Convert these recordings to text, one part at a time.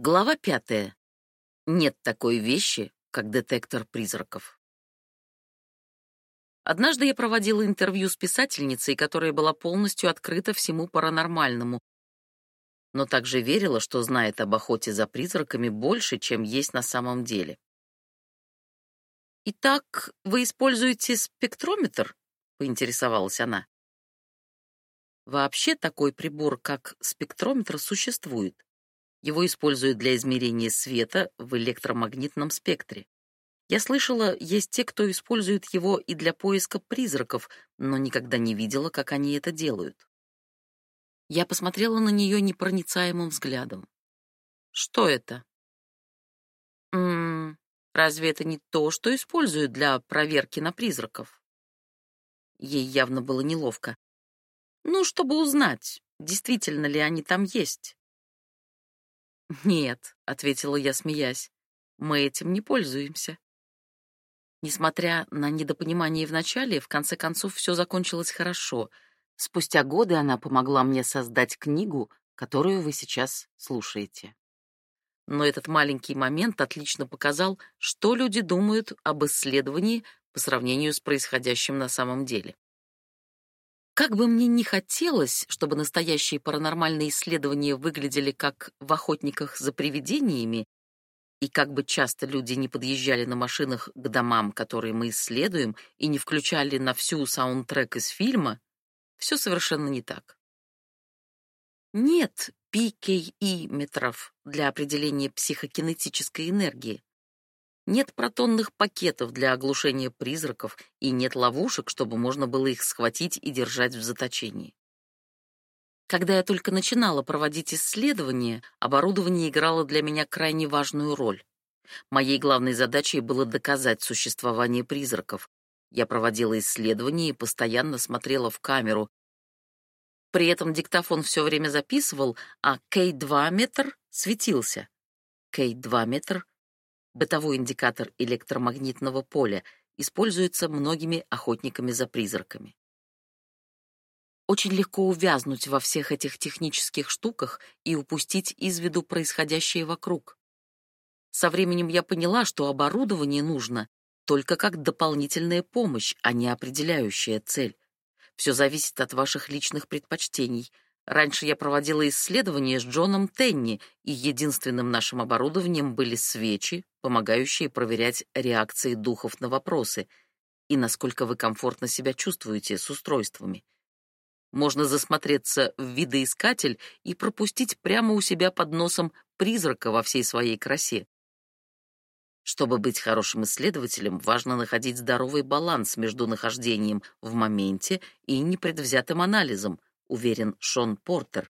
Глава пятая. Нет такой вещи, как детектор призраков. Однажды я проводила интервью с писательницей, которая была полностью открыта всему паранормальному, но также верила, что знает об охоте за призраками больше, чем есть на самом деле. «Итак, вы используете спектрометр?» — поинтересовалась она. Вообще такой прибор, как спектрометр, существует. Его используют для измерения света в электромагнитном спектре. Я слышала, есть те, кто использует его и для поиска призраков, но никогда не видела, как они это делают. Я посмотрела на нее непроницаемым взглядом. Что это? М разве это не то, что используют для проверки на призраков? Ей явно было неловко. Ну, чтобы узнать, действительно ли они там есть. «Нет», — ответила я, смеясь, — «мы этим не пользуемся». Несмотря на недопонимание вначале, в конце концов все закончилось хорошо. Спустя годы она помогла мне создать книгу, которую вы сейчас слушаете. Но этот маленький момент отлично показал, что люди думают об исследовании по сравнению с происходящим на самом деле. Как бы мне ни хотелось, чтобы настоящие паранормальные исследования выглядели как в охотниках за привидениями, и как бы часто люди не подъезжали на машинах к домам, которые мы исследуем, и не включали на всю саундтрек из фильма, все совершенно не так. Нет PKI метров для определения психокинетической энергии нет протонных пакетов для оглушения призраков и нет ловушек, чтобы можно было их схватить и держать в заточении. Когда я только начинала проводить исследования, оборудование играло для меня крайне важную роль. Моей главной задачей было доказать существование призраков. Я проводила исследования и постоянно смотрела в камеру. При этом диктофон все время записывал, а К2метр светился. К2метр бытовой индикатор электромагнитного поля, используется многими охотниками за призраками. Очень легко увязнуть во всех этих технических штуках и упустить из виду происходящее вокруг. Со временем я поняла, что оборудование нужно только как дополнительная помощь, а не определяющая цель. Все зависит от ваших личных предпочтений — Раньше я проводила исследования с Джоном Тенни, и единственным нашим оборудованием были свечи, помогающие проверять реакции духов на вопросы и насколько вы комфортно себя чувствуете с устройствами. Можно засмотреться в видоискатель и пропустить прямо у себя под носом призрака во всей своей красе. Чтобы быть хорошим исследователем, важно находить здоровый баланс между нахождением в моменте и непредвзятым анализом, уверен Шон Портер.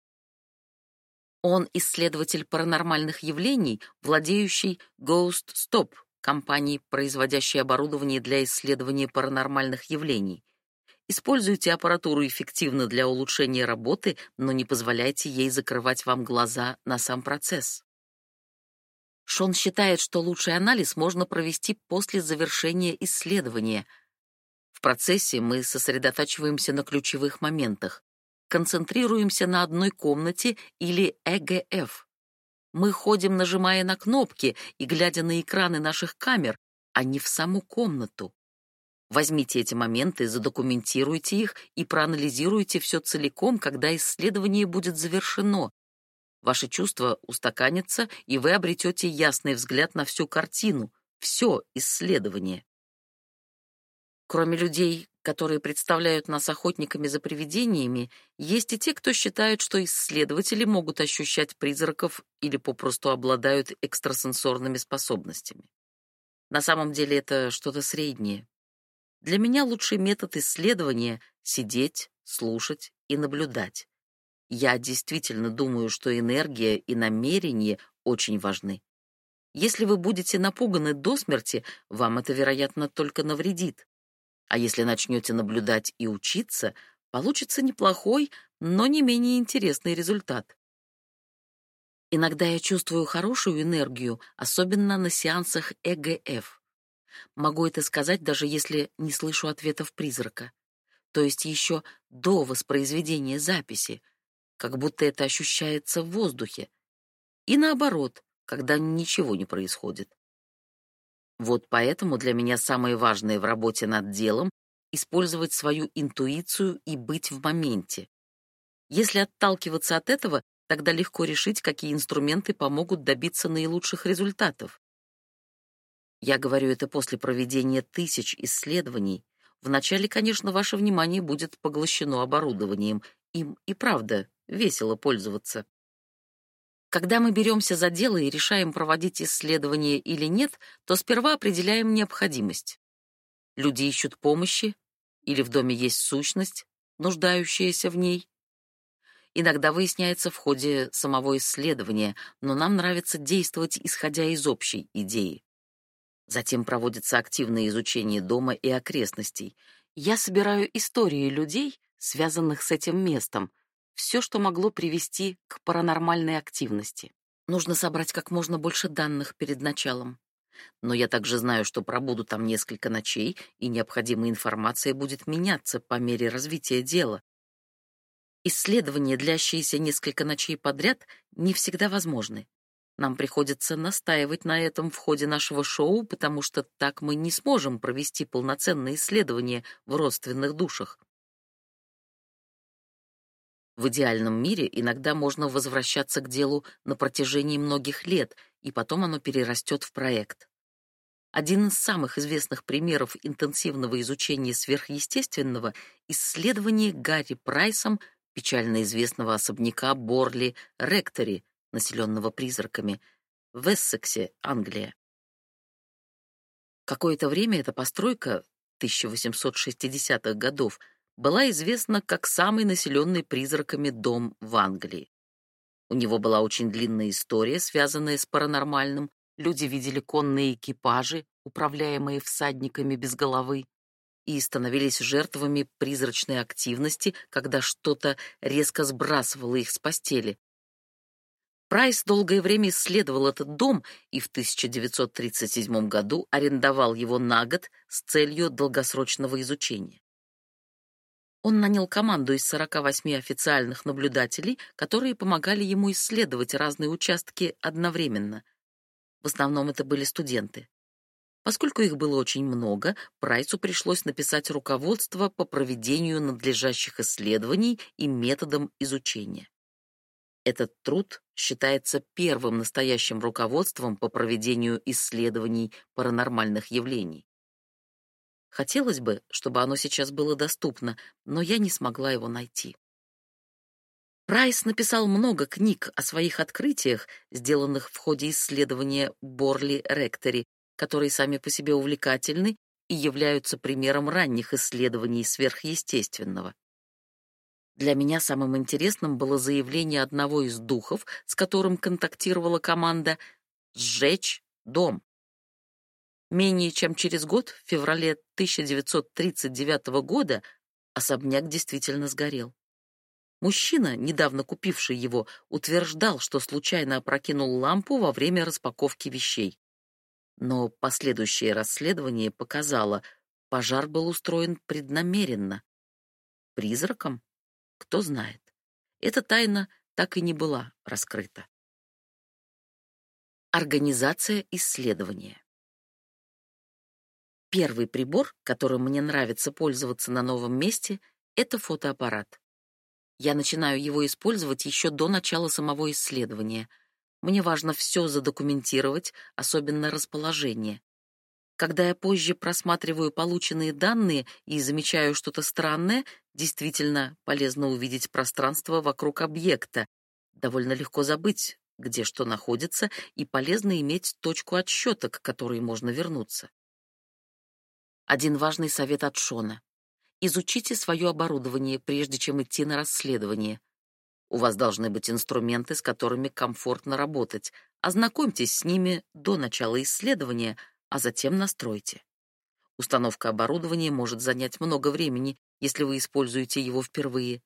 Он исследователь паранормальных явлений, владеющий Ghost Stop, компанией, производящей оборудование для исследования паранормальных явлений. Используйте аппаратуру эффективно для улучшения работы, но не позволяйте ей закрывать вам глаза на сам процесс. Шон считает, что лучший анализ можно провести после завершения исследования. В процессе мы сосредотачиваемся на ключевых моментах концентрируемся на одной комнате или ЭГФ. Мы ходим, нажимая на кнопки и глядя на экраны наших камер, а не в саму комнату. Возьмите эти моменты, задокументируйте их и проанализируйте все целиком, когда исследование будет завершено. Ваши чувства устаканятся, и вы обретете ясный взгляд на всю картину, все исследование. Кроме людей, которые представляют нас охотниками за привидениями, есть и те, кто считает, что исследователи могут ощущать призраков или попросту обладают экстрасенсорными способностями. На самом деле это что-то среднее. Для меня лучший метод исследования — сидеть, слушать и наблюдать. Я действительно думаю, что энергия и намерение очень важны. Если вы будете напуганы до смерти, вам это, вероятно, только навредит. А если начнете наблюдать и учиться, получится неплохой, но не менее интересный результат. Иногда я чувствую хорошую энергию, особенно на сеансах ЭГФ. Могу это сказать, даже если не слышу ответов призрака. То есть еще до воспроизведения записи, как будто это ощущается в воздухе. И наоборот, когда ничего не происходит. Вот поэтому для меня самое важное в работе над делом — использовать свою интуицию и быть в моменте. Если отталкиваться от этого, тогда легко решить, какие инструменты помогут добиться наилучших результатов. Я говорю это после проведения тысяч исследований. Вначале, конечно, ваше внимание будет поглощено оборудованием. Им и правда весело пользоваться. Когда мы беремся за дело и решаем проводить исследование или нет, то сперва определяем необходимость. Люди ищут помощи, или в доме есть сущность, нуждающаяся в ней. Иногда выясняется в ходе самого исследования, но нам нравится действовать, исходя из общей идеи. Затем проводится активное изучение дома и окрестностей. Я собираю истории людей, связанных с этим местом — все, что могло привести к паранормальной активности. Нужно собрать как можно больше данных перед началом. Но я также знаю, что пробуду там несколько ночей, и необходимая информация будет меняться по мере развития дела. Исследования, длящиеся несколько ночей подряд, не всегда возможны. Нам приходится настаивать на этом в ходе нашего шоу, потому что так мы не сможем провести полноценное исследование в родственных душах. В идеальном мире иногда можно возвращаться к делу на протяжении многих лет, и потом оно перерастет в проект. Один из самых известных примеров интенсивного изучения сверхъестественного — исследование Гарри Прайсом печально известного особняка Борли Ректори, населенного призраками, в Эссексе, Англия. Какое-то время эта постройка 1860-х годов — была известна как самый населенный призраками дом в Англии. У него была очень длинная история, связанная с паранормальным. Люди видели конные экипажи, управляемые всадниками без головы, и становились жертвами призрачной активности, когда что-то резко сбрасывало их с постели. Прайс долгое время исследовал этот дом и в 1937 году арендовал его на год с целью долгосрочного изучения. Он нанял команду из 48 официальных наблюдателей, которые помогали ему исследовать разные участки одновременно. В основном это были студенты. Поскольку их было очень много, Прайсу пришлось написать руководство по проведению надлежащих исследований и методам изучения. Этот труд считается первым настоящим руководством по проведению исследований паранормальных явлений. Хотелось бы, чтобы оно сейчас было доступно, но я не смогла его найти. Прайс написал много книг о своих открытиях, сделанных в ходе исследования Борли-Ректори, которые сами по себе увлекательны и являются примером ранних исследований сверхъестественного. Для меня самым интересным было заявление одного из духов, с которым контактировала команда «Сжечь дом». Менее чем через год, в феврале 1939 года, особняк действительно сгорел. Мужчина, недавно купивший его, утверждал, что случайно опрокинул лампу во время распаковки вещей. Но последующее расследование показало, пожар был устроен преднамеренно. Призраком? Кто знает. Эта тайна так и не была раскрыта. Организация исследования. Первый прибор, которым мне нравится пользоваться на новом месте, это фотоаппарат. Я начинаю его использовать еще до начала самого исследования. Мне важно все задокументировать, особенно расположение. Когда я позже просматриваю полученные данные и замечаю что-то странное, действительно полезно увидеть пространство вокруг объекта. Довольно легко забыть, где что находится, и полезно иметь точку отсчета, к которой можно вернуться. Один важный совет от Шона. Изучите свое оборудование, прежде чем идти на расследование. У вас должны быть инструменты, с которыми комфортно работать. Ознакомьтесь с ними до начала исследования, а затем настройте. Установка оборудования может занять много времени, если вы используете его впервые.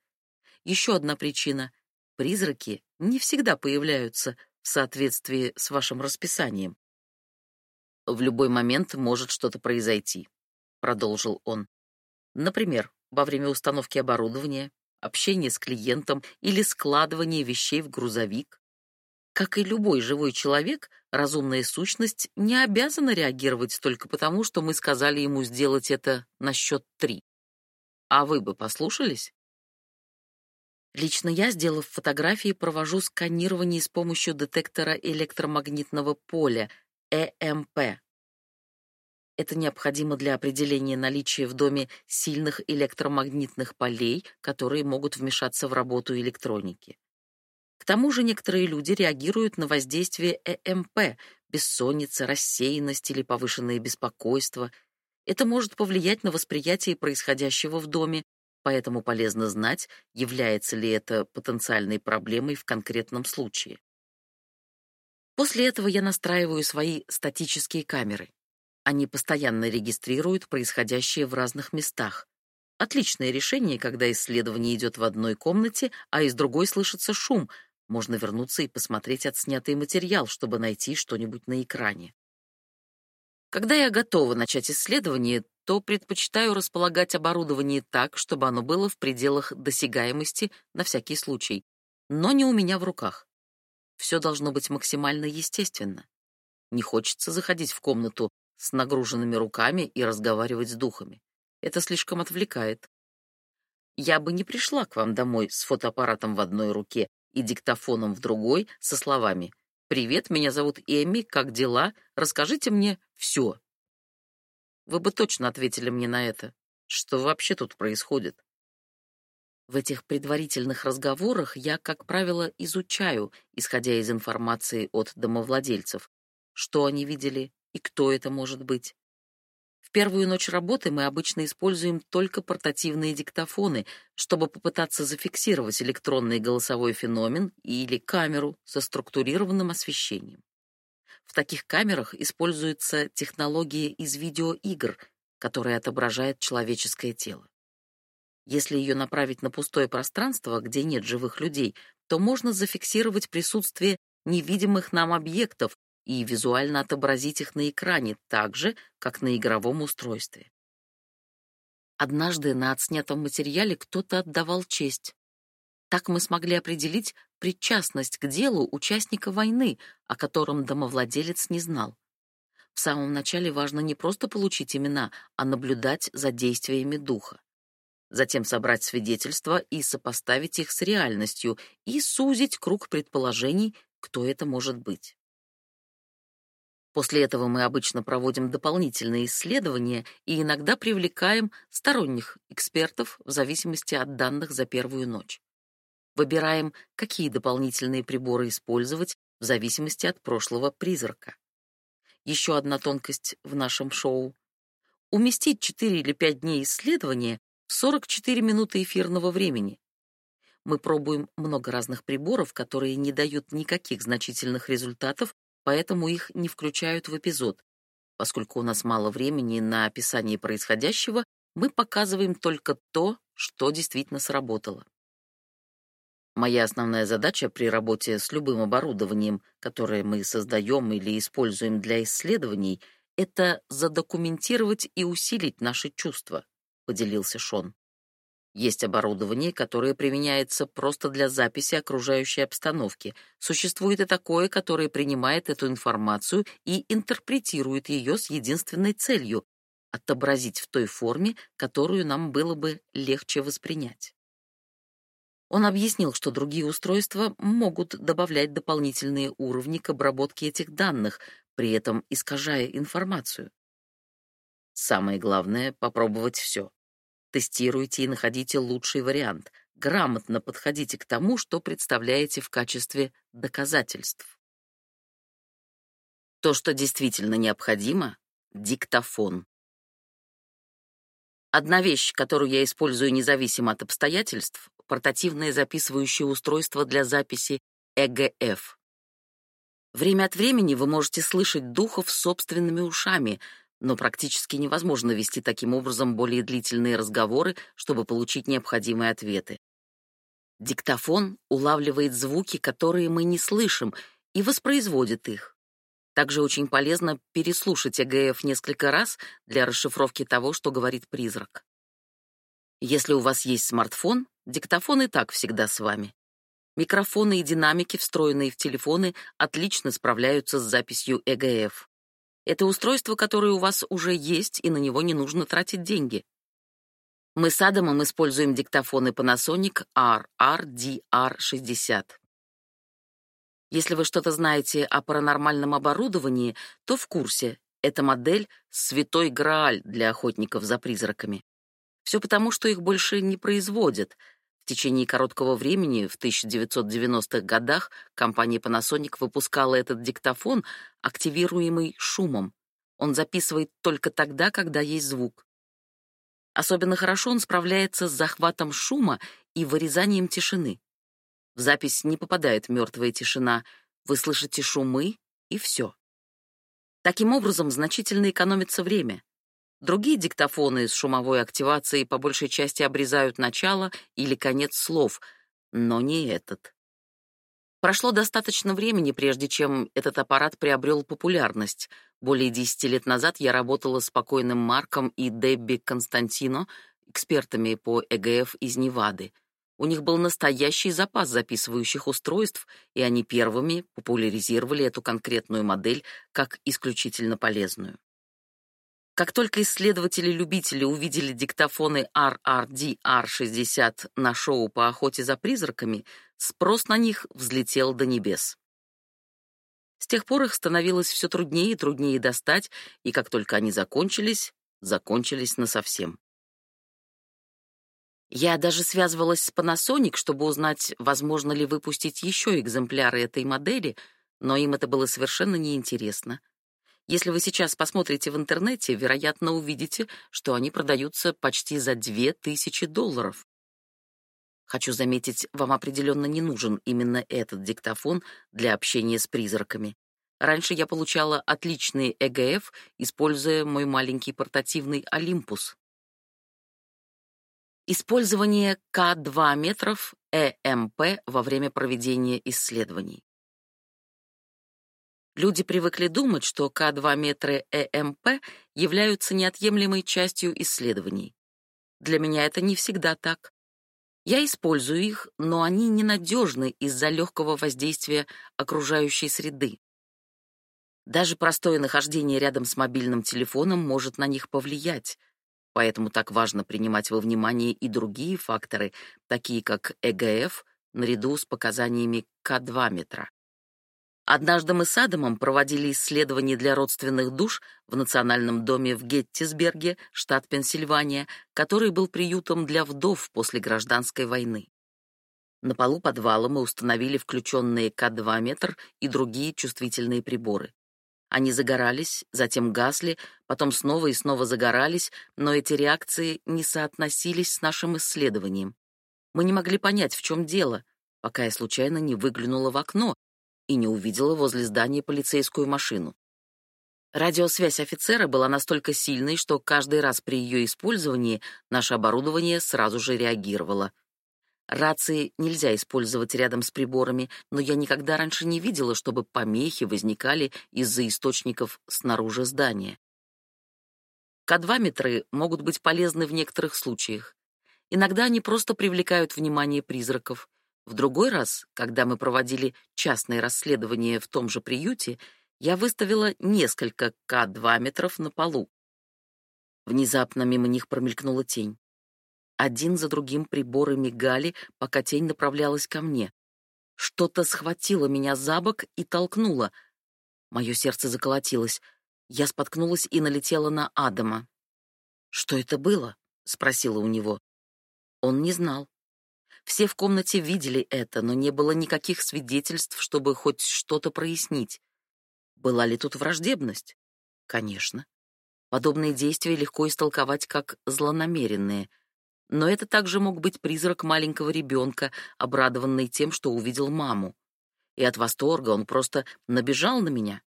Еще одна причина — призраки не всегда появляются в соответствии с вашим расписанием. В любой момент может что-то произойти. — продолжил он. «Например, во время установки оборудования, общения с клиентом или складывания вещей в грузовик. Как и любой живой человек, разумная сущность не обязана реагировать только потому, что мы сказали ему сделать это на счет три. А вы бы послушались? Лично я, сделав фотографии, провожу сканирование с помощью детектора электромагнитного поля, э ЭМП. Это необходимо для определения наличия в доме сильных электромагнитных полей, которые могут вмешаться в работу электроники. К тому же некоторые люди реагируют на воздействие э ЭМП – бессонница, рассеянность или повышенное беспокойство. Это может повлиять на восприятие происходящего в доме, поэтому полезно знать, является ли это потенциальной проблемой в конкретном случае. После этого я настраиваю свои статические камеры. Они постоянно регистрируют происходящее в разных местах. Отличное решение, когда исследование идет в одной комнате, а из другой слышится шум. Можно вернуться и посмотреть отснятый материал, чтобы найти что-нибудь на экране. Когда я готова начать исследование, то предпочитаю располагать оборудование так, чтобы оно было в пределах досягаемости на всякий случай, но не у меня в руках. Все должно быть максимально естественно. Не хочется заходить в комнату, с нагруженными руками и разговаривать с духами. Это слишком отвлекает. Я бы не пришла к вам домой с фотоаппаратом в одной руке и диктофоном в другой со словами «Привет, меня зовут Эми, как дела? Расскажите мне все». Вы бы точно ответили мне на это. Что вообще тут происходит? В этих предварительных разговорах я, как правило, изучаю, исходя из информации от домовладельцев, что они видели, и кто это может быть. В первую ночь работы мы обычно используем только портативные диктофоны, чтобы попытаться зафиксировать электронный голосовой феномен или камеру со структурированным освещением. В таких камерах используется технология из видеоигр, которая отображает человеческое тело. Если ее направить на пустое пространство, где нет живых людей, то можно зафиксировать присутствие невидимых нам объектов, и визуально отобразить их на экране так же, как на игровом устройстве. Однажды на отснятом материале кто-то отдавал честь. Так мы смогли определить причастность к делу участника войны, о котором домовладелец не знал. В самом начале важно не просто получить имена, а наблюдать за действиями духа. Затем собрать свидетельства и сопоставить их с реальностью и сузить круг предположений, кто это может быть. После этого мы обычно проводим дополнительные исследования и иногда привлекаем сторонних экспертов в зависимости от данных за первую ночь. Выбираем, какие дополнительные приборы использовать в зависимости от прошлого призрака. Еще одна тонкость в нашем шоу — уместить 4 или 5 дней исследования в 44 минуты эфирного времени. Мы пробуем много разных приборов, которые не дают никаких значительных результатов поэтому их не включают в эпизод. Поскольку у нас мало времени на описание происходящего, мы показываем только то, что действительно сработало. Моя основная задача при работе с любым оборудованием, которое мы создаем или используем для исследований, это задокументировать и усилить наши чувства, поделился Шон. Есть оборудование, которое применяется просто для записи окружающей обстановки. Существует и такое, которое принимает эту информацию и интерпретирует ее с единственной целью — отобразить в той форме, которую нам было бы легче воспринять. Он объяснил, что другие устройства могут добавлять дополнительные уровни к обработке этих данных, при этом искажая информацию. Самое главное — попробовать все. Тестируйте и находите лучший вариант. Грамотно подходите к тому, что представляете в качестве доказательств. То, что действительно необходимо — диктофон. Одна вещь, которую я использую независимо от обстоятельств — портативное записывающее устройство для записи ЭГФ. Время от времени вы можете слышать духов собственными ушами — но практически невозможно вести таким образом более длительные разговоры, чтобы получить необходимые ответы. Диктофон улавливает звуки, которые мы не слышим, и воспроизводит их. Также очень полезно переслушать ЭГФ несколько раз для расшифровки того, что говорит призрак. Если у вас есть смартфон, диктофон и так всегда с вами. Микрофоны и динамики, встроенные в телефоны, отлично справляются с записью ЭГФ. Это устройство, которое у вас уже есть, и на него не нужно тратить деньги. Мы с Адамом используем диктофоны Panasonic RRDR60. Если вы что-то знаете о паранормальном оборудовании, то в курсе. Это модель — святой грааль для охотников за призраками. Все потому, что их больше не производят — течение короткого времени, в 1990-х годах, компания Panasonic выпускала этот диктофон, активируемый шумом. Он записывает только тогда, когда есть звук. Особенно хорошо он справляется с захватом шума и вырезанием тишины. В запись не попадает мертвая тишина, вы слышите шумы и все. Таким образом, значительно экономится время. Другие диктофоны с шумовой активацией по большей части обрезают начало или конец слов, но не этот. Прошло достаточно времени, прежде чем этот аппарат приобрел популярность. Более 10 лет назад я работала с покойным Марком и Дебби Константино, экспертами по ЭГФ из Невады. У них был настоящий запас записывающих устройств, и они первыми популяризировали эту конкретную модель как исключительно полезную. Как только исследователи-любители увидели диктофоны RRDR-60 на шоу по охоте за призраками, спрос на них взлетел до небес. С тех пор их становилось все труднее и труднее достать, и как только они закончились, закончились насовсем. Я даже связывалась с Panasonic, чтобы узнать, возможно ли выпустить еще экземпляры этой модели, но им это было совершенно неинтересно — если вы сейчас посмотрите в интернете, вероятно, увидите, что они продаются почти за 2000 долларов. Хочу заметить, вам определенно не нужен именно этот диктофон для общения с призраками. Раньше я получала отличные ЭГФ, используя мой маленький портативный Олимпус. Использование К2 метров ЭМП во время проведения исследований. Люди привыкли думать, что К2 метры э ЭМП являются неотъемлемой частью исследований. Для меня это не всегда так. Я использую их, но они ненадежны из-за легкого воздействия окружающей среды. Даже простое нахождение рядом с мобильным телефоном может на них повлиять, поэтому так важно принимать во внимание и другие факторы, такие как ЭГФ, наряду с показаниями К2 метра. Однажды мы с Адамом проводили исследование для родственных душ в национальном доме в Геттисберге, штат Пенсильвания, который был приютом для вдов после гражданской войны. На полу подвала мы установили включенные К2 метр и другие чувствительные приборы. Они загорались, затем гасли, потом снова и снова загорались, но эти реакции не соотносились с нашим исследованием. Мы не могли понять, в чем дело, пока я случайно не выглянула в окно и не увидела возле здания полицейскую машину. Радиосвязь офицера была настолько сильной, что каждый раз при ее использовании наше оборудование сразу же реагировало. Рации нельзя использовать рядом с приборами, но я никогда раньше не видела, чтобы помехи возникали из-за источников снаружи здания. Кадваметры могут быть полезны в некоторых случаях. Иногда они просто привлекают внимание призраков. В другой раз, когда мы проводили частное расследование в том же приюте, я выставила несколько К2 метров на полу. Внезапно мимо них промелькнула тень. Один за другим приборы мигали, пока тень направлялась ко мне. Что-то схватило меня за бок и толкнуло. Мое сердце заколотилось. Я споткнулась и налетела на Адама. «Что это было?» — спросила у него. Он не знал. Все в комнате видели это, но не было никаких свидетельств, чтобы хоть что-то прояснить. Была ли тут враждебность? Конечно. Подобные действия легко истолковать как злонамеренные. Но это также мог быть призрак маленького ребенка, обрадованный тем, что увидел маму. И от восторга он просто набежал на меня.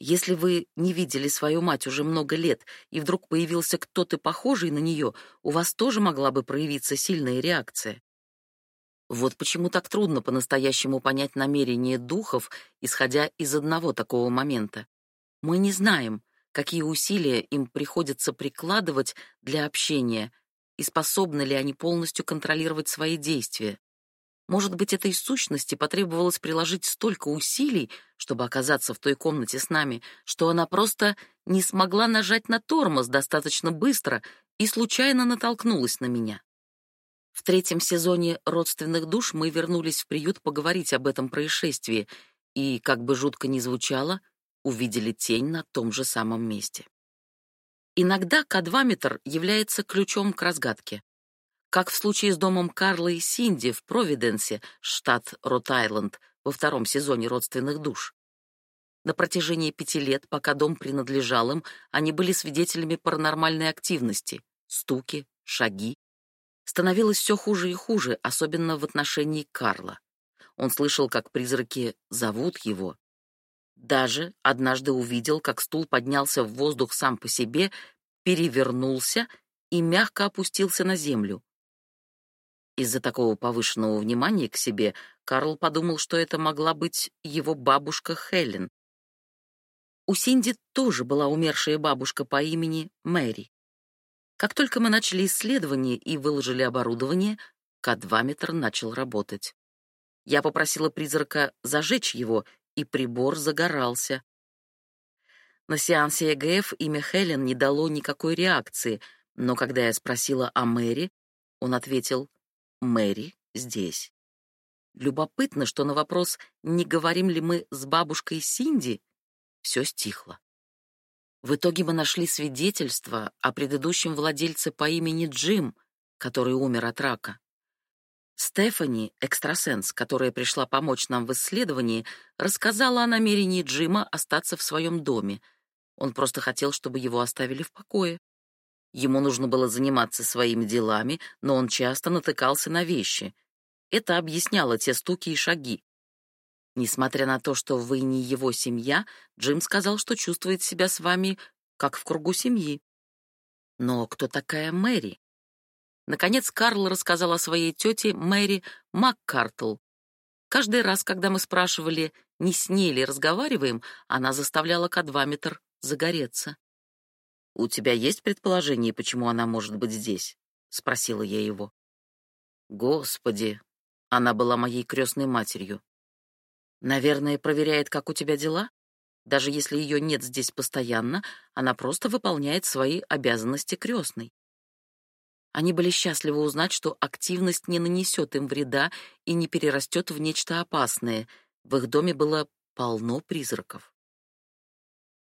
Если вы не видели свою мать уже много лет, и вдруг появился кто-то похожий на нее, у вас тоже могла бы проявиться сильная реакция. Вот почему так трудно по-настоящему понять намерения духов, исходя из одного такого момента. Мы не знаем, какие усилия им приходится прикладывать для общения и способны ли они полностью контролировать свои действия. Может быть, этой сущности потребовалось приложить столько усилий, чтобы оказаться в той комнате с нами, что она просто не смогла нажать на тормоз достаточно быстро и случайно натолкнулась на меня. В третьем сезоне «Родственных душ» мы вернулись в приют поговорить об этом происшествии и, как бы жутко ни звучало, увидели тень на том же самом месте. Иногда кадваметр является ключом к разгадке как в случае с домом Карла и Синди в Провиденсе, штат Рот-Айленд, во втором сезоне «Родственных душ». На протяжении пяти лет, пока дом принадлежал им, они были свидетелями паранормальной активности — стуки, шаги. Становилось все хуже и хуже, особенно в отношении Карла. Он слышал, как призраки зовут его. Даже однажды увидел, как стул поднялся в воздух сам по себе, перевернулся и мягко опустился на землю. Из-за такого повышенного внимания к себе Карл подумал, что это могла быть его бабушка Хелен. У Синди тоже была умершая бабушка по имени Мэри. Как только мы начали исследование и выложили оборудование, кадваметр начал работать. Я попросила призрака зажечь его, и прибор загорался. На сеансе ЭГФ имя Хелен не дало никакой реакции, но когда я спросила о Мэри, он ответил Мэри здесь. Любопытно, что на вопрос, не говорим ли мы с бабушкой Синди, все стихло. В итоге мы нашли свидетельство о предыдущем владельце по имени Джим, который умер от рака. Стефани, экстрасенс, которая пришла помочь нам в исследовании, рассказала о намерении Джима остаться в своем доме. Он просто хотел, чтобы его оставили в покое. Ему нужно было заниматься своими делами, но он часто натыкался на вещи. Это объясняло те стуки и шаги. Несмотря на то, что вы не его семья, Джим сказал, что чувствует себя с вами как в кругу семьи. Но кто такая Мэри? Наконец Карл рассказал о своей тете Мэри Маккартл. Каждый раз, когда мы спрашивали, не с ней ли разговариваем, она заставляла кадваметр загореться. «У тебя есть предположение, почему она может быть здесь?» — спросила я его. «Господи!» — она была моей крестной матерью. «Наверное, проверяет, как у тебя дела? Даже если ее нет здесь постоянно, она просто выполняет свои обязанности крестной». Они были счастливы узнать, что активность не нанесет им вреда и не перерастет в нечто опасное. В их доме было полно призраков.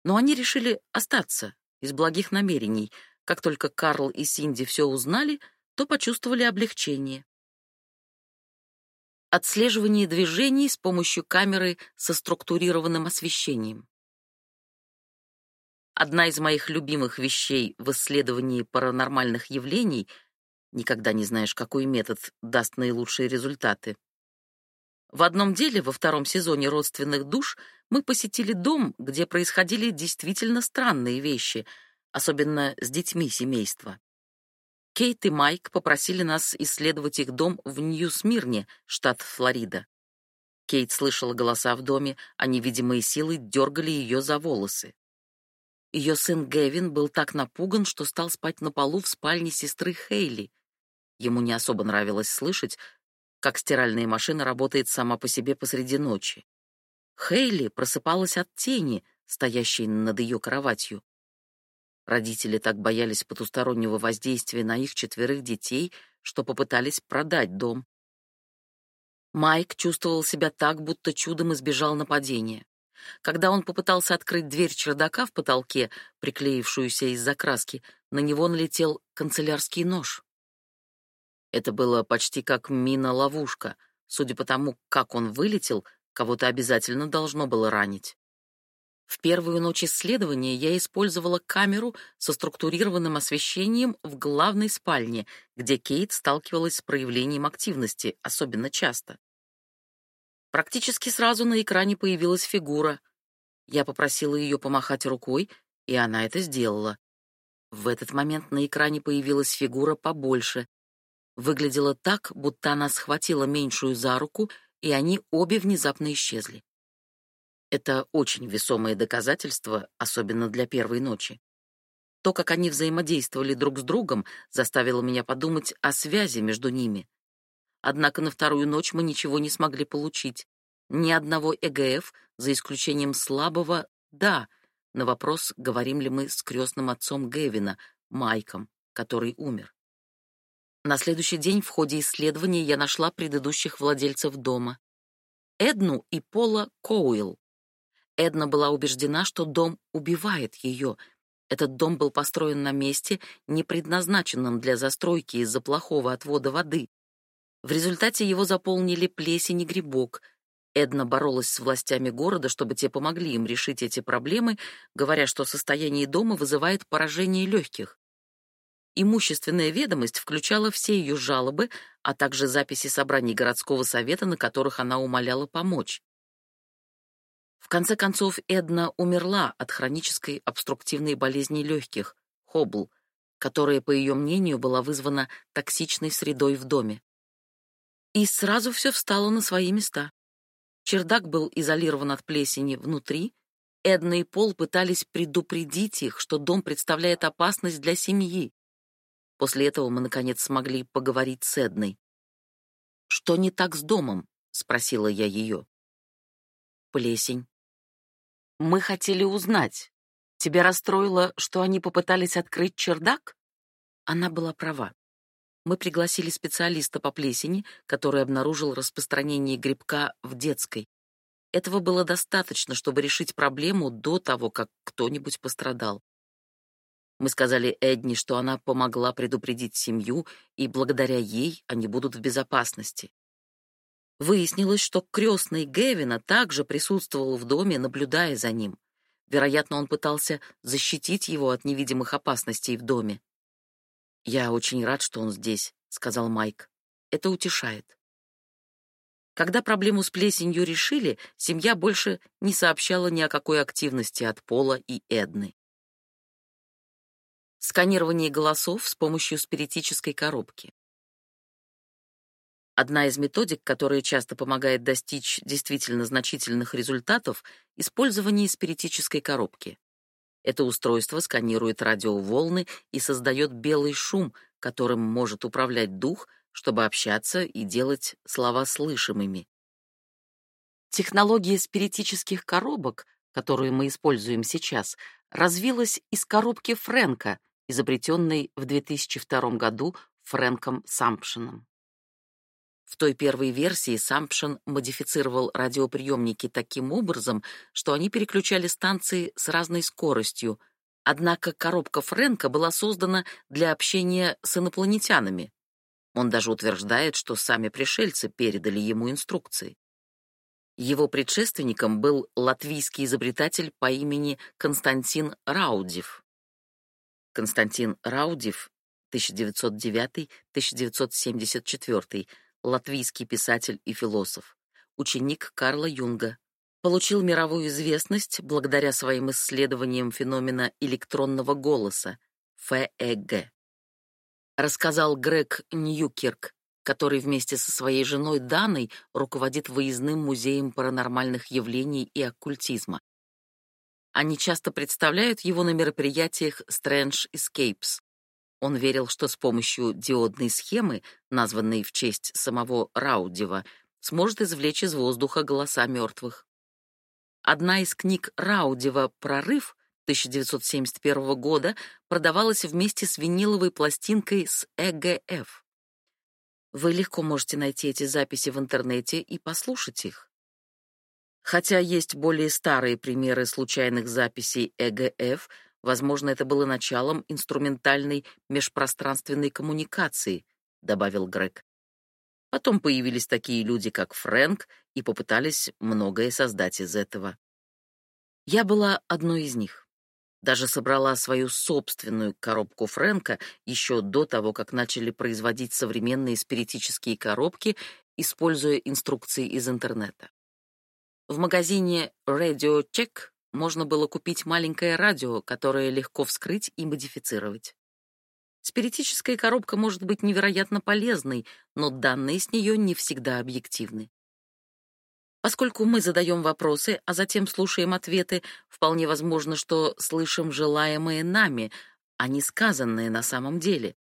Но они решили остаться, из благих намерений. Как только Карл и Синди все узнали, то почувствовали облегчение. Отслеживание движений с помощью камеры со структурированным освещением. Одна из моих любимых вещей в исследовании паранормальных явлений — никогда не знаешь, какой метод даст наилучшие результаты. В одном деле, во втором сезоне «Родственных душ» — мы посетили дом, где происходили действительно странные вещи, особенно с детьми семейства. Кейт и Майк попросили нас исследовать их дом в Нью-Смирне, штат Флорида. Кейт слышала голоса в доме, а невидимые силы дергали ее за волосы. Ее сын Гевин был так напуган, что стал спать на полу в спальне сестры Хейли. Ему не особо нравилось слышать, как стиральная машина работает сама по себе посреди ночи. Хейли просыпалась от тени, стоящей над ее кроватью. Родители так боялись потустороннего воздействия на их четверых детей, что попытались продать дом. Майк чувствовал себя так, будто чудом избежал нападения. Когда он попытался открыть дверь чердака в потолке, приклеившуюся из-за краски, на него налетел канцелярский нож. Это было почти как мина-ловушка. Судя по тому, как он вылетел — Кого-то обязательно должно было ранить. В первую ночь исследования я использовала камеру со структурированным освещением в главной спальне, где Кейт сталкивалась с проявлением активности, особенно часто. Практически сразу на экране появилась фигура. Я попросила ее помахать рукой, и она это сделала. В этот момент на экране появилась фигура побольше. Выглядела так, будто она схватила меньшую за руку — и они обе внезапно исчезли. Это очень весомые доказательства, особенно для первой ночи. То, как они взаимодействовали друг с другом, заставило меня подумать о связи между ними. Однако на вторую ночь мы ничего не смогли получить. Ни одного ЭГФ, за исключением слабого «да», на вопрос, говорим ли мы с крестным отцом Гевина, Майком, который умер. На следующий день в ходе исследования я нашла предыдущих владельцев дома. Эдну и Пола Коуил. Эдна была убеждена, что дом убивает ее. Этот дом был построен на месте, не предназначенном для застройки из-за плохого отвода воды. В результате его заполнили плесень и грибок. Эдна боролась с властями города, чтобы те помогли им решить эти проблемы, говоря, что состояние дома вызывает поражение легких. Имущественная ведомость включала все ее жалобы, а также записи собраний городского совета, на которых она умоляла помочь. В конце концов, Эдна умерла от хронической обструктивной болезни легких, хобл, которая, по ее мнению, была вызвана токсичной средой в доме. И сразу все встало на свои места. Чердак был изолирован от плесени внутри, Эдна и Пол пытались предупредить их, что дом представляет опасность для семьи, После этого мы, наконец, смогли поговорить с Эдной. «Что не так с домом?» — спросила я ее. «Плесень». «Мы хотели узнать. Тебя расстроило, что они попытались открыть чердак?» Она была права. Мы пригласили специалиста по плесени, который обнаружил распространение грибка в детской. Этого было достаточно, чтобы решить проблему до того, как кто-нибудь пострадал. Мы сказали Эдни, что она помогла предупредить семью, и благодаря ей они будут в безопасности. Выяснилось, что крестный Гевина также присутствовал в доме, наблюдая за ним. Вероятно, он пытался защитить его от невидимых опасностей в доме. «Я очень рад, что он здесь», — сказал Майк. «Это утешает». Когда проблему с плесенью решили, семья больше не сообщала ни о какой активности от Пола и Эдны сканирование голосов с помощью спиритической коробки. Одна из методик, которая часто помогает достичь действительно значительных результатов — использование спиритической коробки. Это устройство сканирует радиоволны и создает белый шум, которым может управлять дух, чтобы общаться и делать слова слышимыми. Технология спиритических коробок, которую мы используем сейчас, развилась из коробки Френка, изобретенной в 2002 году Фрэнком Сампшином. В той первой версии Сампшин модифицировал радиоприемники таким образом, что они переключали станции с разной скоростью, однако коробка Френка была создана для общения с инопланетянами. Он даже утверждает, что сами пришельцы передали ему инструкции. Его предшественником был латвийский изобретатель по имени Константин Раудив. Константин Раудив 1909-1974, латвийский писатель и философ, ученик Карла Юнга, получил мировую известность благодаря своим исследованиям феномена электронного голоса ФЭГ. Рассказал Грег Ньюкирк, который вместе со своей женой Даной руководит выездным музеем паранормальных явлений и оккультизма. Они часто представляют его на мероприятиях Strange Escapes. Он верил, что с помощью диодной схемы, названной в честь самого Раудева, сможет извлечь из воздуха голоса мертвых. Одна из книг Раудева «Прорыв» 1971 года продавалась вместе с виниловой пластинкой с ЭГФ. Вы легко можете найти эти записи в интернете и послушать их. Хотя есть более старые примеры случайных записей ЭГФ, возможно, это было началом инструментальной межпространственной коммуникации, добавил Грег. Потом появились такие люди, как Фрэнк, и попытались многое создать из этого. Я была одной из них. Даже собрала свою собственную коробку Фрэнка еще до того, как начали производить современные спиритические коробки, используя инструкции из интернета. В магазине Radio Check можно было купить маленькое радио, которое легко вскрыть и модифицировать. Спиритическая коробка может быть невероятно полезной, но данные с нее не всегда объективны. Поскольку мы задаем вопросы, а затем слушаем ответы, вполне возможно, что слышим желаемые нами, а не сказанные на самом деле.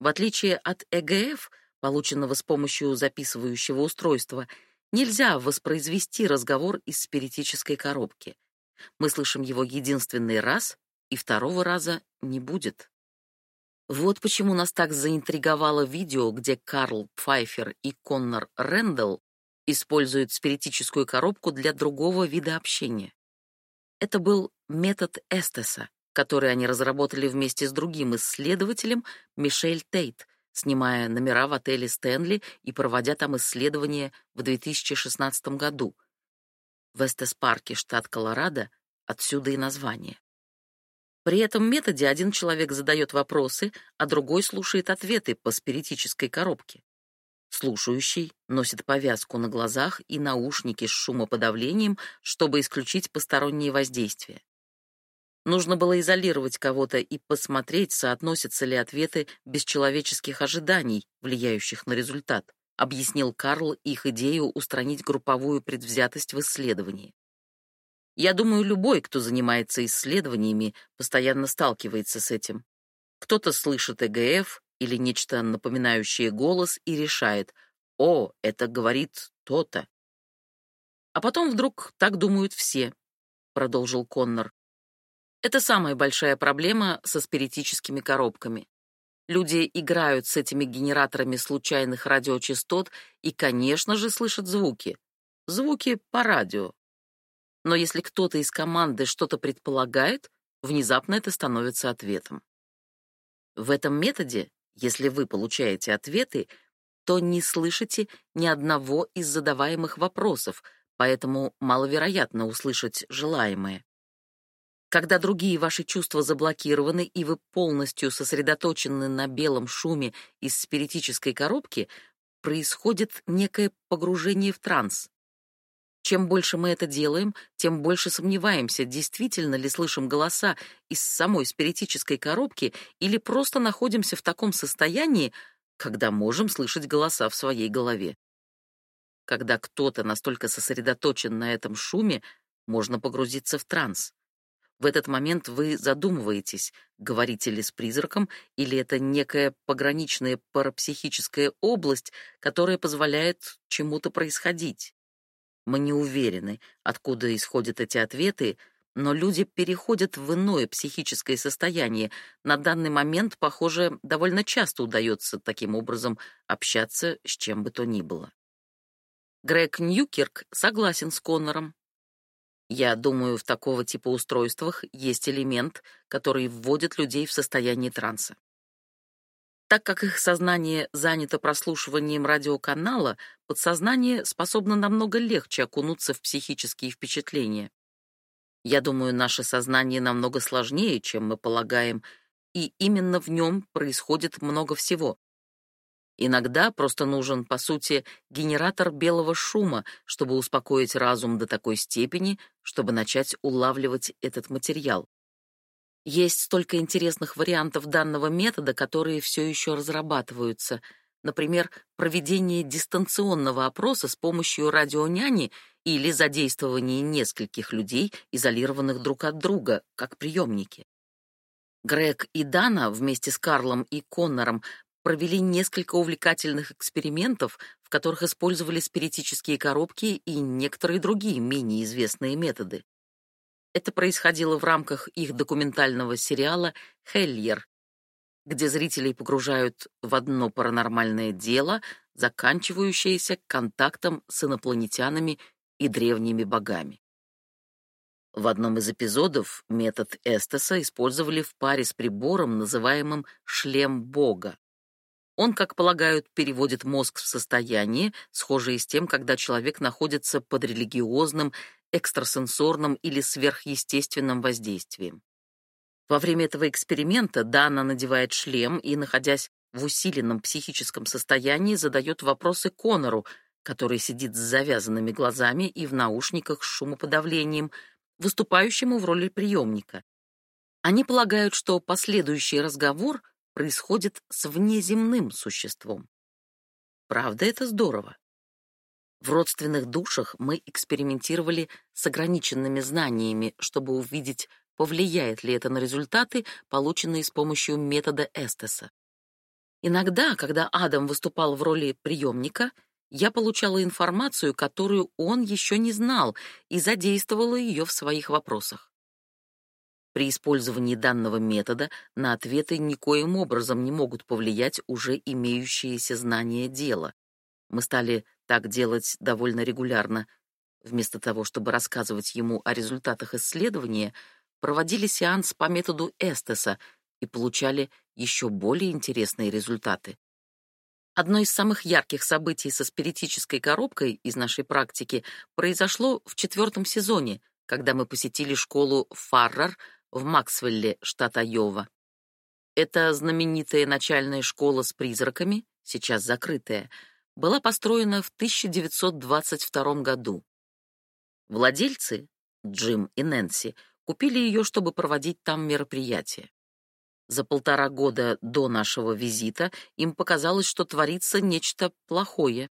В отличие от ЭГФ, полученного с помощью записывающего устройства — Нельзя воспроизвести разговор из спиритической коробки. Мы слышим его единственный раз, и второго раза не будет. Вот почему нас так заинтриговало видео, где Карл Пфайфер и Коннор Рэндалл используют спиритическую коробку для другого вида общения. Это был метод Эстеса, который они разработали вместе с другим исследователем Мишель Тейт — снимая номера в отеле «Стэнли» и проводя там исследования в 2016 году. В Эстес-парке, штат Колорадо, отсюда и название. При этом методе один человек задает вопросы, а другой слушает ответы по спиритической коробке. Слушающий носит повязку на глазах и наушники с шумоподавлением, чтобы исключить посторонние воздействия. Нужно было изолировать кого-то и посмотреть, соотносятся ли ответы без человеческих ожиданий, влияющих на результат, объяснил Карл их идею устранить групповую предвзятость в исследовании. Я думаю, любой, кто занимается исследованиями, постоянно сталкивается с этим. Кто-то слышит ЭГФ или нечто напоминающее голос и решает: "О, это говорит то-то". А потом вдруг так думают все, продолжил Коннор. Это самая большая проблема со спиритическими коробками. Люди играют с этими генераторами случайных радиочастот и, конечно же, слышат звуки. Звуки по радио. Но если кто-то из команды что-то предполагает, внезапно это становится ответом. В этом методе, если вы получаете ответы, то не слышите ни одного из задаваемых вопросов, поэтому маловероятно услышать желаемое. Когда другие ваши чувства заблокированы и вы полностью сосредоточены на белом шуме из спиритической коробки, происходит некое погружение в транс. Чем больше мы это делаем, тем больше сомневаемся, действительно ли слышим голоса из самой спиритической коробки или просто находимся в таком состоянии, когда можем слышать голоса в своей голове. Когда кто-то настолько сосредоточен на этом шуме, можно погрузиться в транс. В этот момент вы задумываетесь, говорите ли с призраком, или это некая пограничная парапсихическая область, которая позволяет чему-то происходить. Мы не уверены, откуда исходят эти ответы, но люди переходят в иное психическое состояние. На данный момент, похоже, довольно часто удается таким образом общаться с чем бы то ни было. Грег Ньюкерк согласен с Коннором. Я думаю, в такого типа устройствах есть элемент, который вводит людей в состояние транса. Так как их сознание занято прослушиванием радиоканала, подсознание способно намного легче окунуться в психические впечатления. Я думаю, наше сознание намного сложнее, чем мы полагаем, и именно в нем происходит много всего, Иногда просто нужен, по сути, генератор белого шума, чтобы успокоить разум до такой степени, чтобы начать улавливать этот материал. Есть столько интересных вариантов данного метода, которые все еще разрабатываются. Например, проведение дистанционного опроса с помощью радионяни или задействование нескольких людей, изолированных друг от друга, как приемники. Грег и Дана вместе с Карлом и Коннором провели несколько увлекательных экспериментов, в которых использовали спиритические коробки и некоторые другие менее известные методы. Это происходило в рамках их документального сериала «Хеллер», где зрителей погружают в одно паранормальное дело, заканчивающееся контактом с инопланетянами и древними богами. В одном из эпизодов метод Эстеса использовали в паре с прибором, называемым «шлем бога». Он, как полагают, переводит мозг в состояние, схожее с тем, когда человек находится под религиозным, экстрасенсорным или сверхъестественным воздействием. Во время этого эксперимента Дана надевает шлем и, находясь в усиленном психическом состоянии, задает вопросы Конору, который сидит с завязанными глазами и в наушниках с шумоподавлением, выступающему в роли приемника. Они полагают, что последующий разговор — происходит с внеземным существом. Правда, это здорово. В родственных душах мы экспериментировали с ограниченными знаниями, чтобы увидеть, повлияет ли это на результаты, полученные с помощью метода Эстеса. Иногда, когда Адам выступал в роли приемника, я получала информацию, которую он еще не знал, и задействовала ее в своих вопросах. При использовании данного метода на ответы никоим образом не могут повлиять уже имеющиеся знания дела. Мы стали так делать довольно регулярно. Вместо того, чтобы рассказывать ему о результатах исследования, проводили сеанс по методу Эстеса и получали еще более интересные результаты. Одно из самых ярких событий со спиритической коробкой из нашей практики произошло в четвертом сезоне, когда мы посетили школу Фаррар в Максвелле, штат Айова. Эта знаменитая начальная школа с призраками, сейчас закрытая, была построена в 1922 году. Владельцы, Джим и Нэнси, купили ее, чтобы проводить там мероприятия. За полтора года до нашего визита им показалось, что творится нечто плохое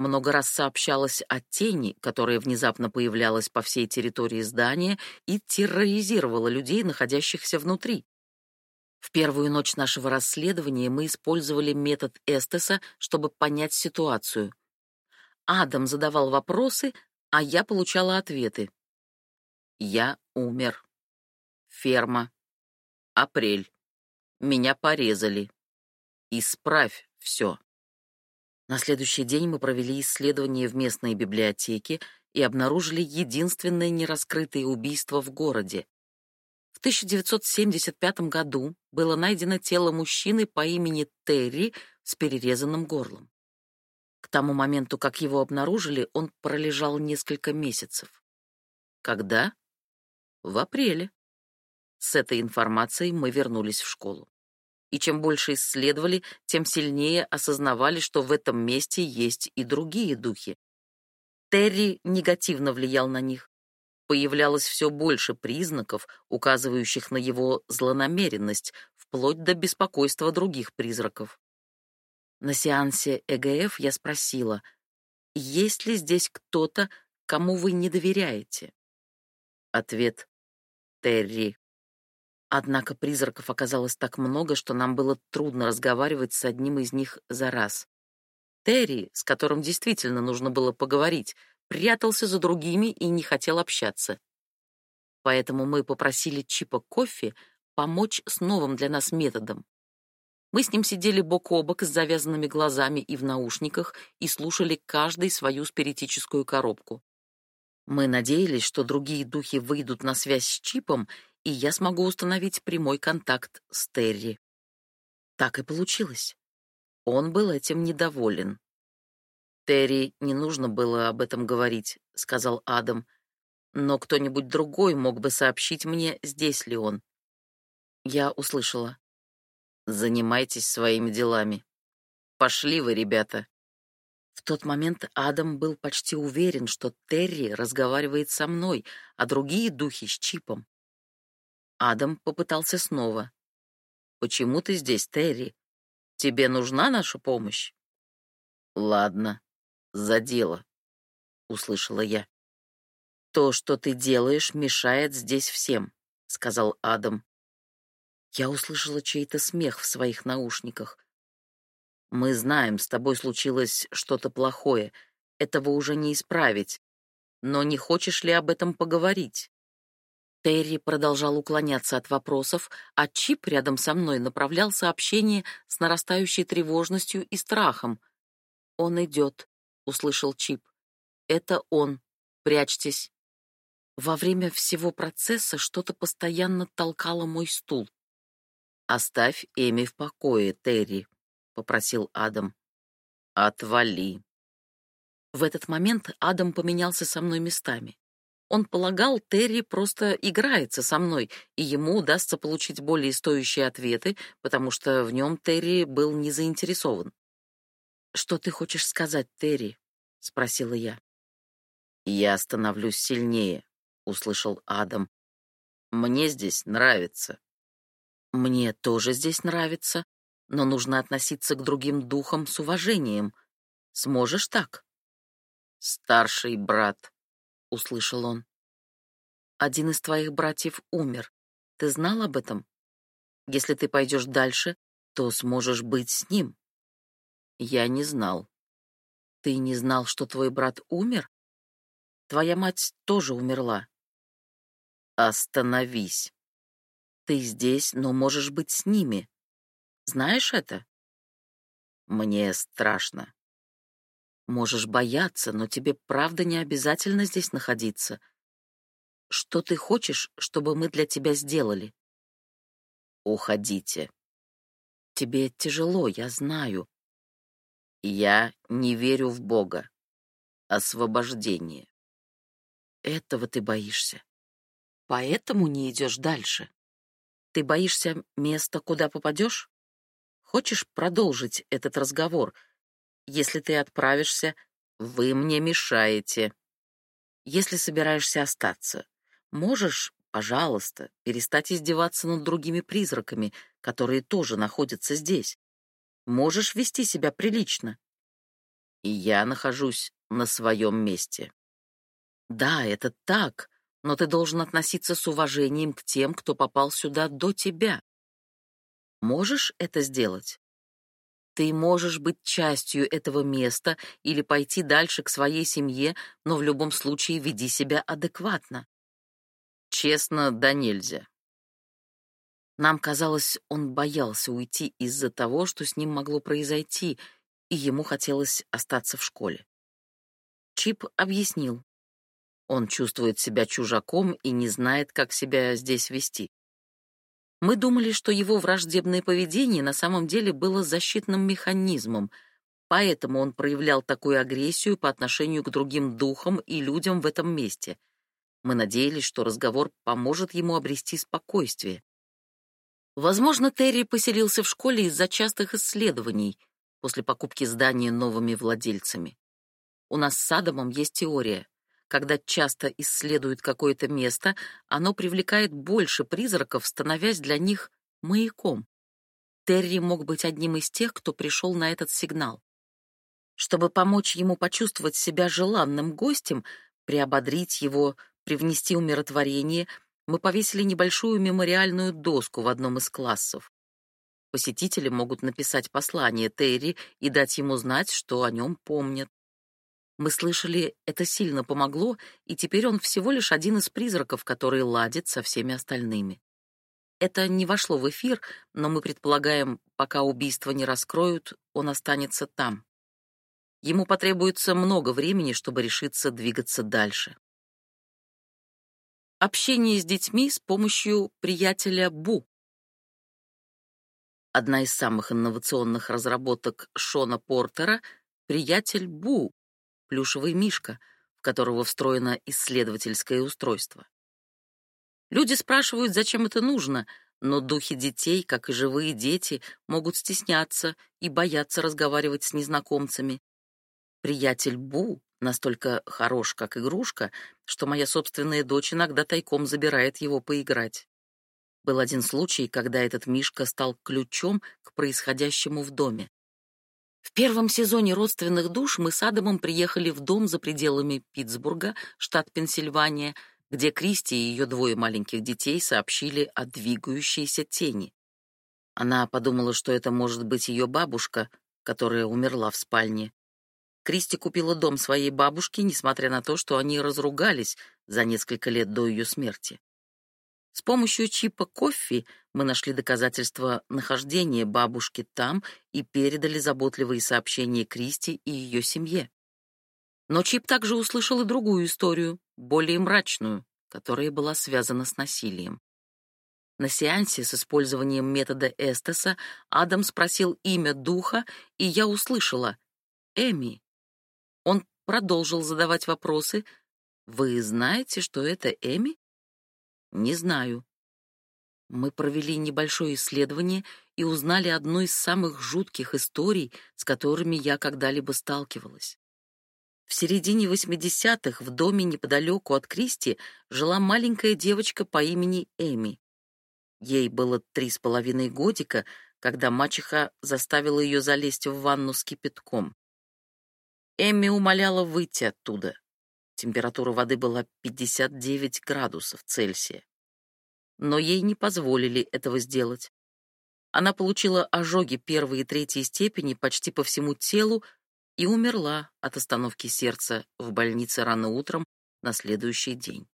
много раз сообщалось о тени, которая внезапно появлялась по всей территории здания и терроризировала людей, находящихся внутри. В первую ночь нашего расследования мы использовали метод Эстеса, чтобы понять ситуацию. Адам задавал вопросы, а я получала ответы. Я умер. Ферма. Апрель. Меня порезали. Исправь все. На следующий день мы провели исследование в местной библиотеке и обнаружили единственное нераскрытое убийство в городе. В 1975 году было найдено тело мужчины по имени Терри с перерезанным горлом. К тому моменту, как его обнаружили, он пролежал несколько месяцев. Когда? В апреле. С этой информацией мы вернулись в школу и чем больше исследовали, тем сильнее осознавали, что в этом месте есть и другие духи. Терри негативно влиял на них. Появлялось все больше признаков, указывающих на его злонамеренность, вплоть до беспокойства других призраков. На сеансе ЭГФ я спросила, «Есть ли здесь кто-то, кому вы не доверяете?» Ответ — Терри. Однако призраков оказалось так много, что нам было трудно разговаривать с одним из них за раз. Терри, с которым действительно нужно было поговорить, прятался за другими и не хотел общаться. Поэтому мы попросили Чипа Кофе помочь с новым для нас методом. Мы с ним сидели бок о бок с завязанными глазами и в наушниках и слушали каждый свою спиритическую коробку. Мы надеялись, что другие духи выйдут на связь с Чипом — и я смогу установить прямой контакт с Терри. Так и получилось. Он был этим недоволен. «Терри не нужно было об этом говорить», — сказал Адам. «Но кто-нибудь другой мог бы сообщить мне, здесь ли он». Я услышала. «Занимайтесь своими делами. Пошли вы, ребята». В тот момент Адам был почти уверен, что Терри разговаривает со мной, а другие духи — с Чипом. Адам попытался снова. «Почему ты здесь, Терри? Тебе нужна наша помощь?» «Ладно, за дело», — услышала я. «То, что ты делаешь, мешает здесь всем», — сказал Адам. Я услышала чей-то смех в своих наушниках. «Мы знаем, с тобой случилось что-то плохое. Этого уже не исправить. Но не хочешь ли об этом поговорить?» Терри продолжал уклоняться от вопросов, а Чип рядом со мной направлял сообщение с нарастающей тревожностью и страхом. «Он идет», — услышал Чип. «Это он. Прячьтесь». Во время всего процесса что-то постоянно толкало мой стул. «Оставь Эми в покое, Терри», — попросил Адам. «Отвали». В этот момент Адам поменялся со мной местами. Он полагал, Терри просто играется со мной, и ему удастся получить более стоящие ответы, потому что в нем Терри был не заинтересован. «Что ты хочешь сказать, Терри?» — спросила я. «Я становлюсь сильнее», — услышал Адам. «Мне здесь нравится». «Мне тоже здесь нравится, но нужно относиться к другим духам с уважением. Сможешь так?» «Старший брат», — услышал он. «Один из твоих братьев умер. Ты знал об этом? Если ты пойдешь дальше, то сможешь быть с ним». «Я не знал». «Ты не знал, что твой брат умер? Твоя мать тоже умерла». «Остановись. Ты здесь, но можешь быть с ними. Знаешь это?» «Мне страшно», Можешь бояться, но тебе правда не обязательно здесь находиться. Что ты хочешь, чтобы мы для тебя сделали? Уходите. Тебе тяжело, я знаю. Я не верю в Бога. Освобождение. Этого ты боишься. Поэтому не идешь дальше. Ты боишься места, куда попадешь? Хочешь продолжить этот разговор — если ты отправишься, вы мне мешаете. Если собираешься остаться, можешь, пожалуйста, перестать издеваться над другими призраками, которые тоже находятся здесь. Можешь вести себя прилично. И я нахожусь на своем месте. Да, это так, но ты должен относиться с уважением к тем, кто попал сюда до тебя. Можешь это сделать? Ты можешь быть частью этого места или пойти дальше к своей семье, но в любом случае веди себя адекватно. Честно, да нельзя. Нам казалось, он боялся уйти из-за того, что с ним могло произойти, и ему хотелось остаться в школе. Чип объяснил. Он чувствует себя чужаком и не знает, как себя здесь вести. Мы думали, что его враждебное поведение на самом деле было защитным механизмом, поэтому он проявлял такую агрессию по отношению к другим духам и людям в этом месте. Мы надеялись, что разговор поможет ему обрести спокойствие. Возможно, Терри поселился в школе из-за частых исследований после покупки здания новыми владельцами. У нас с Адамом есть теория — когда часто исследуют какое-то место, оно привлекает больше призраков, становясь для них маяком. Терри мог быть одним из тех, кто пришел на этот сигнал. Чтобы помочь ему почувствовать себя желанным гостем, приободрить его, привнести умиротворение, мы повесили небольшую мемориальную доску в одном из классов. Посетители могут написать послание Терри и дать ему знать, что о нем помнят. Мы слышали, это сильно помогло, и теперь он всего лишь один из призраков, который ладит со всеми остальными. Это не вошло в эфир, но мы предполагаем, пока убийство не раскроют, он останется там. Ему потребуется много времени, чтобы решиться двигаться дальше. Общение с детьми с помощью приятеля Бу. Одна из самых инновационных разработок Шона Портера — приятель Бу, плюшевый мишка, в которого встроено исследовательское устройство. Люди спрашивают, зачем это нужно, но духи детей, как и живые дети, могут стесняться и бояться разговаривать с незнакомцами. Приятель Бу настолько хорош, как игрушка, что моя собственная дочь иногда тайком забирает его поиграть. Был один случай, когда этот мишка стал ключом к происходящему в доме. В первом сезоне «Родственных душ» мы с Адамом приехали в дом за пределами Питтсбурга, штат Пенсильвания, где Кристи и ее двое маленьких детей сообщили о двигающейся тени. Она подумала, что это может быть ее бабушка, которая умерла в спальне. Кристи купила дом своей бабушки, несмотря на то, что они разругались за несколько лет до ее смерти. С помощью чипа Коффи мы нашли доказательства нахождения бабушки там и передали заботливые сообщения Кристи и ее семье. Но чип также услышал и другую историю, более мрачную, которая была связана с насилием. На сеансе с использованием метода Эстеса Адам спросил имя духа, и я услышала «Эми». Он продолжил задавать вопросы. «Вы знаете, что это Эми?» Не знаю. Мы провели небольшое исследование и узнали одну из самых жутких историй, с которыми я когда-либо сталкивалась. В середине 80-х в доме неподалеку от Кристи жила маленькая девочка по имени Эми. Ей было три с половиной годика, когда мачеха заставила ее залезть в ванну с кипятком. Эми умоляла выйти оттуда. Температура воды была 59 градусов Цельсия. Но ей не позволили этого сделать. Она получила ожоги первой и третьей степени почти по всему телу и умерла от остановки сердца в больнице рано утром на следующий день.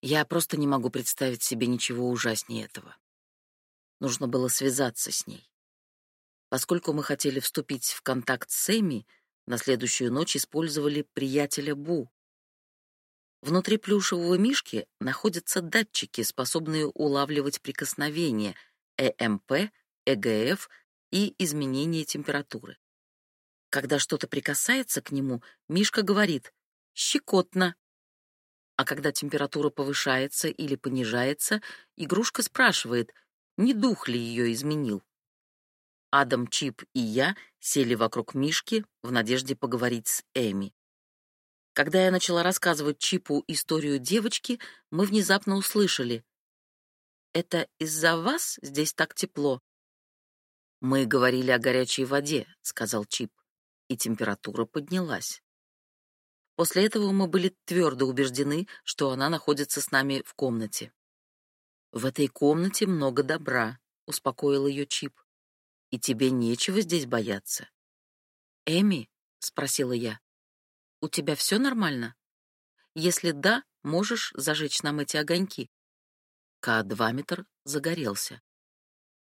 Я просто не могу представить себе ничего ужаснее этого. Нужно было связаться с ней. Поскольку мы хотели вступить в контакт с Эми, на следующую ночь использовали приятеля Бу. Внутри плюшевого мишки находятся датчики, способные улавливать прикосновения, э ЭМП, ЭГФ и изменение температуры. Когда что-то прикасается к нему, мишка говорит «щекотно». А когда температура повышается или понижается, игрушка спрашивает, не дух ли ее изменил. Адам, Чип и я сели вокруг Мишки в надежде поговорить с Эми. Когда я начала рассказывать Чипу историю девочки, мы внезапно услышали: "Это из-за вас здесь так тепло". Мы говорили о горячей воде, сказал Чип, и температура поднялась. После этого мы были твердо убеждены, что она находится с нами в комнате. В этой комнате много добра, успокоил ее Чип и тебе нечего здесь бояться. Эми, спросила я. У тебя все нормально? Если да, можешь зажечь нам эти огоньки. К-2 загорелся.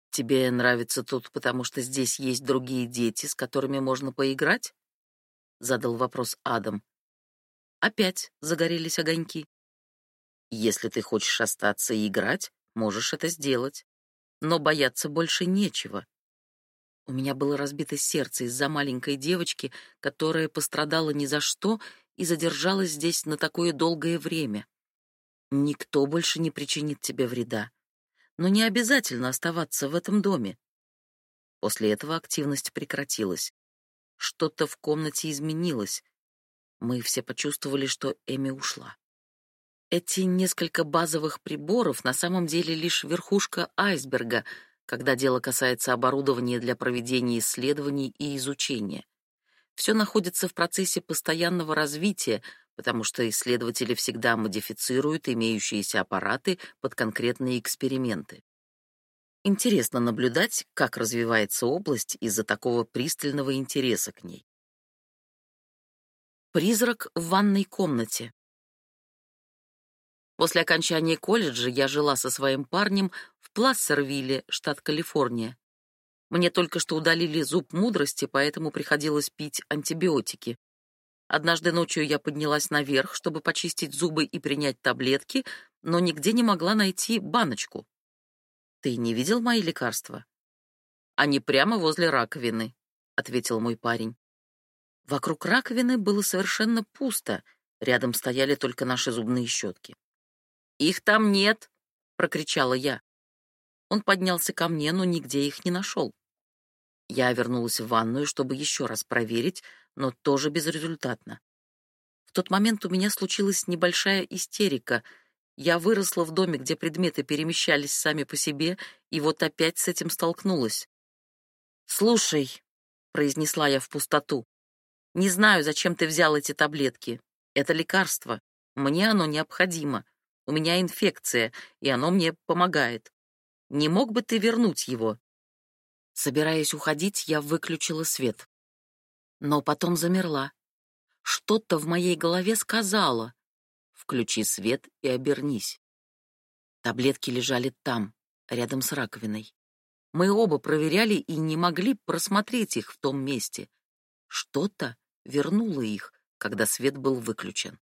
Тебе нравится тут, потому что здесь есть другие дети, с которыми можно поиграть? задал вопрос Адам. Опять загорелись огоньки. Если ты хочешь остаться и играть, можешь это сделать, но бояться больше нечего. У меня было разбито сердце из-за маленькой девочки, которая пострадала ни за что и задержалась здесь на такое долгое время. Никто больше не причинит тебе вреда. Но не обязательно оставаться в этом доме. После этого активность прекратилась. Что-то в комнате изменилось. Мы все почувствовали, что Эми ушла. Эти несколько базовых приборов на самом деле лишь верхушка айсберга — когда дело касается оборудования для проведения исследований и изучения. Все находится в процессе постоянного развития, потому что исследователи всегда модифицируют имеющиеся аппараты под конкретные эксперименты. Интересно наблюдать, как развивается область из-за такого пристального интереса к ней. Призрак в ванной комнате. После окончания колледжа я жила со своим парнем Плассервилле, штат Калифорния. Мне только что удалили зуб мудрости, поэтому приходилось пить антибиотики. Однажды ночью я поднялась наверх, чтобы почистить зубы и принять таблетки, но нигде не могла найти баночку. Ты не видел мои лекарства? Они прямо возле раковины, ответил мой парень. Вокруг раковины было совершенно пусто, рядом стояли только наши зубные щетки. Их там нет, прокричала я. Он поднялся ко мне, но нигде их не нашел. Я вернулась в ванную, чтобы еще раз проверить, но тоже безрезультатно. В тот момент у меня случилась небольшая истерика. Я выросла в доме, где предметы перемещались сами по себе, и вот опять с этим столкнулась. «Слушай», — произнесла я в пустоту, — «не знаю, зачем ты взял эти таблетки. Это лекарство. Мне оно необходимо. У меня инфекция, и оно мне помогает. Не мог бы ты вернуть его?» Собираясь уходить, я выключила свет. Но потом замерла. Что-то в моей голове сказала. «Включи свет и обернись». Таблетки лежали там, рядом с раковиной. Мы оба проверяли и не могли просмотреть их в том месте. Что-то вернуло их, когда свет был выключен.